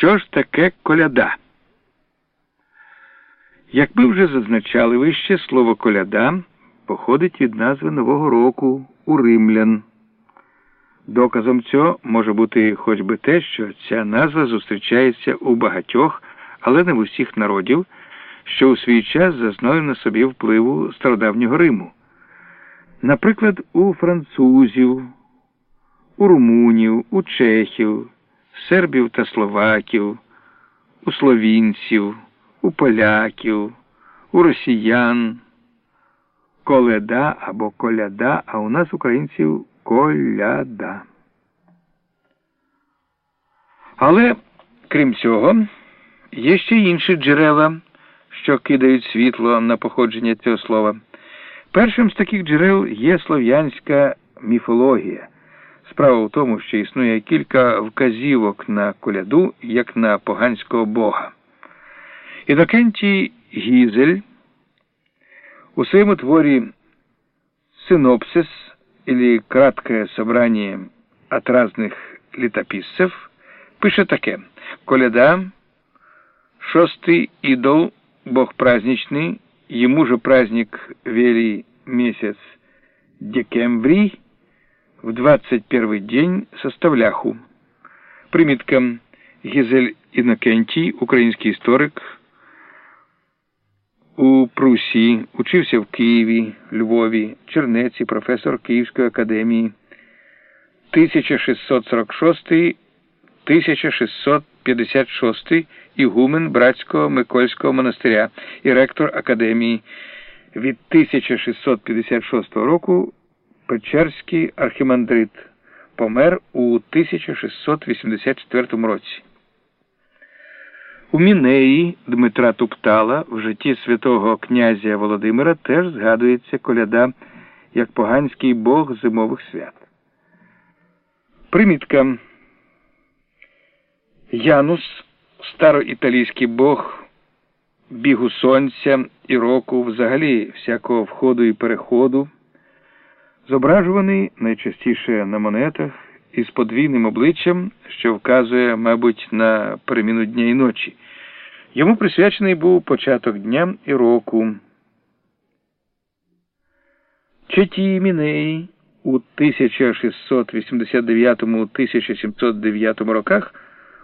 Що ж таке коляда? Як ми вже зазначали вище, слово коляда походить від назви Нового року у римлян. Доказом цього може бути хоч би те, що ця назва зустрічається у багатьох, але не в усіх народів, що у свій час зазнали на собі впливу стародавнього Риму. Наприклад, у французів, у румунів, у чехів, сербів та словаків, у словінців, у поляків, у росіян, коледа або коляда, а у нас українців коляда. Але, крім цього, є ще інші джерела, що кидають світло на походження цього слова. Першим з таких джерел є слов'янська міфологія. Справа в тому, що існує кілька вказівок на коляду, як на поганського бога. Інокентій Гізель у своєму творі Синопсис или краткое собрание от разных летописцев пише таке Коляда, шостый идол, бог праздничный, ему же праздник вели месяц декембрий, в 21 день составляху. Примітка Гізель Інокентій, український історик. У Прусі учився в Києві, Львові, Чернеці, професор Київської академії 1646-1656 ігумен братського Микольського монастиря і ректор академії від 1656 року Печерський архімандрит помер у 1684 році. У Мінеї Дмитра Туптала в житті святого князя Володимира теж згадується коляда як поганський бог зимових свят. Примітка Янус, староіталійський бог бігу сонця і року, взагалі всякого входу і переходу, зображуваний найчастіше на монетах із подвійним обличчям, що вказує, мабуть, на переміну дня і ночі. Йому присвячений був початок дня і року. Четі Мінеї у 1689-1709 роках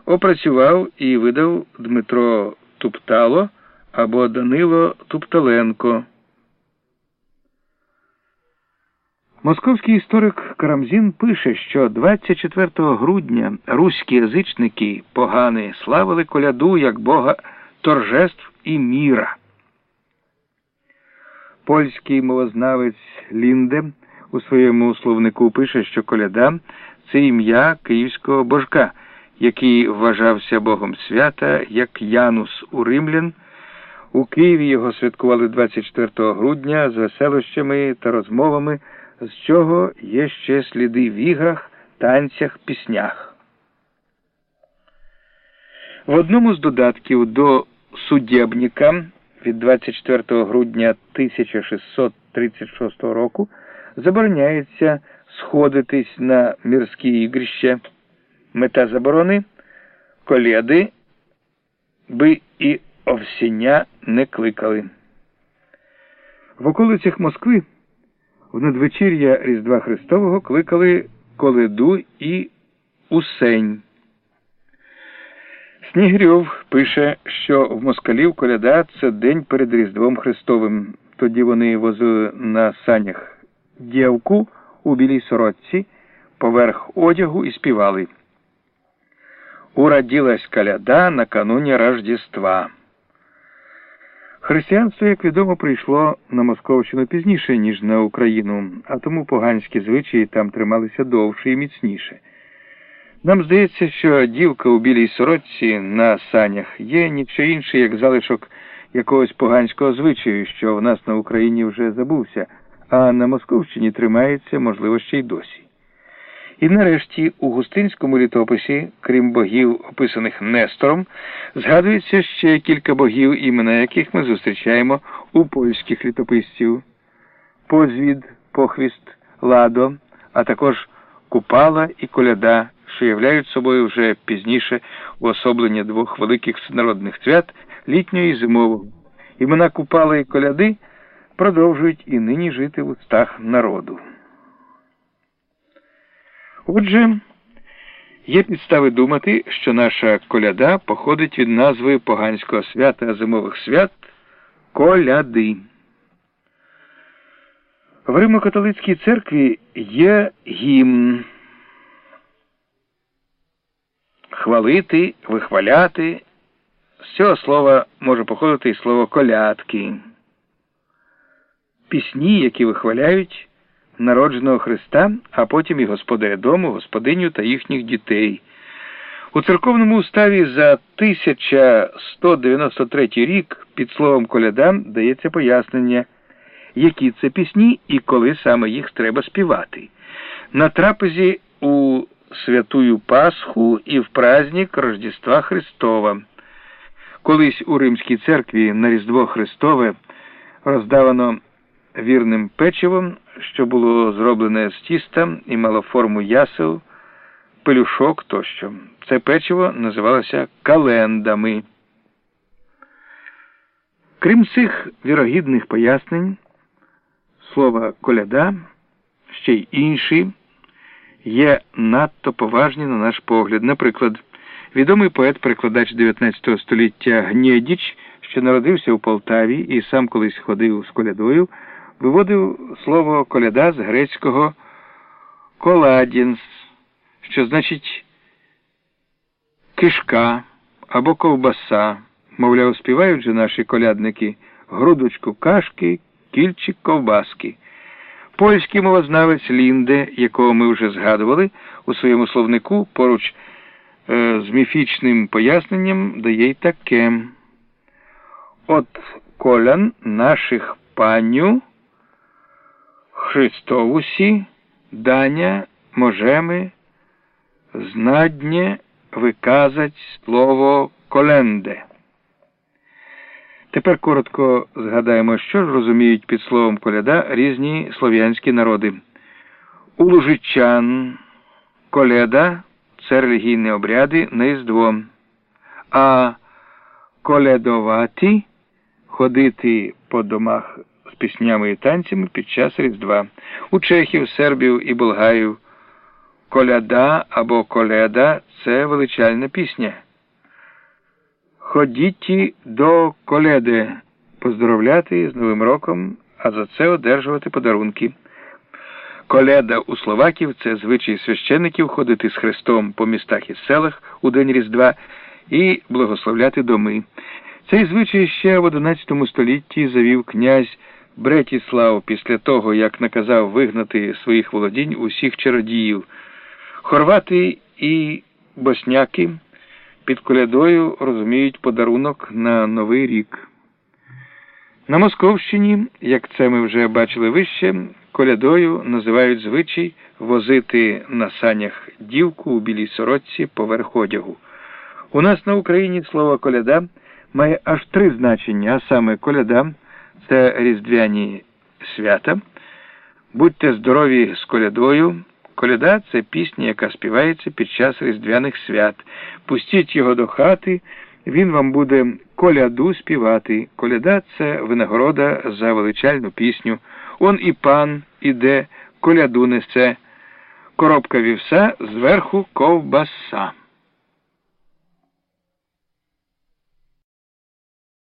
опрацював і видав Дмитро Туптало або Данило Тупталенко. Московський історик Карамзін пише, що 24 грудня руські язичники погани славили коляду як бога торжеств і міра. Польський мовознавець Лінде у своєму словнику пише, що коляда це ім'я київського божка, який вважався богом свята як Янус у римлян. У Києві його святкували 24 грудня з веселощами та розмовами з чого є ще сліди в іграх, танцях, піснях. В одному з додатків до суддєбніка від 24 грудня 1636 року забороняється сходитись на мірські ігрище. Мета заборони колєди би і овсіння не кликали. В околицях Москви в надвечір'я Різдва Христового кликали Коледу і Усень. Снігрьов пише, що в москалів коляда це день перед Різдвом Христовим. Тоді вони возили на санях дівку у білій сорочці поверх одягу і співали. Уродилась коляда накануні Рождества. Християнство, як відомо, прийшло на Московщину пізніше, ніж на Україну, а тому поганські звичаї там трималися довше і міцніше. Нам здається, що дівка у білій сорочці на санях є нічого інше, як залишок якогось поганського звичаю, що в нас на Україні вже забувся, а на Московщині тримається, можливо, ще й досі. І нарешті у густинському літописі, крім богів, описаних Нестором, згадується ще кілька богів, імена яких ми зустрічаємо у польських літописців Позвід, Похвіст, Ладо, а також Купала і Коляда що являють собою вже пізніше уособлення двох великих всенародних свят літнього і зимового. Імена Купала і коляди продовжують і нині жити в устах народу. Отже, є підстави думати, що наша коляда походить від назви поганського свята зимових свят коляди. В Римо-католицькій церкві є гімн. Хвалити, вихваляти. З цього слова може походити і слово колядки. Пісні, які вихваляють народженого Христа, а потім і господаря дому, господиню та їхніх дітей. У церковному уставі за 1193 рік під словом коляда дається пояснення, які це пісні і коли саме їх треба співати. На трапезі у святую Пасху і в праздник Рождества Христова. Колись у Римській церкві на Різдво Христове роздавано вірним печивом, що було зроблене з тіста і мало форму ясел, пелюшок тощо. Це печиво називалося календами. Крім цих вірогідних пояснень, слова коляда, ще й інші є надто поважні на наш погляд. Наприклад, відомий поет-перекладач 19 століття Гнєдіч, що народився у Полтаві і сам колись ходив з колядою, виводив слово коляда з грецького коладінс, що значить кишка або ковбаса. Мовляв, співають же наші колядники грудочку кашки, кільчик ковбаски. Польський мовознавець Лінде, якого ми вже згадували, у своєму словнику поруч е, з міфічним поясненням дає й таке. От колян наших паню Христовусі, Даня можеми знаднє виказать слово коленде. Тепер коротко згадаємо, що ж розуміють під словом коляда різні слов'янські народи. У лужичан коледа це релігійні обряди на Різдво, а коледовати ходити по домах піснями і танцями під час Різдва. У чехів, сербів і болгарів коляда або коледа це величальна пісня. Ходіть до коледи поздоровляти з Новим роком, а за це одержувати подарунки. Коледа у словаків це звичай священиків ходити з Христом по містах і селах у день Різдва і благословляти доми. Цей звичай ще в XI столітті завів князь Бретіслав після того, як наказав вигнати своїх володінь усіх чародіїв. Хорвати і босняки під колядою розуміють подарунок на Новий рік. На Московщині, як це ми вже бачили вище, колядою називають звичай возити на санях дівку у білій сорочці поверх одягу. У нас на Україні слово коляда має аж три значення, а саме коляда це різдвяні свята. Будьте здорові з колядою. Коляда це пісня, яка співається під час різдвяних свят. Пустіть його до хати, він вам буде коляду співати. Коляда це винагорода за величальну пісню. Он і пан іде, коляду несе, коробка вівса зверху ковбаса.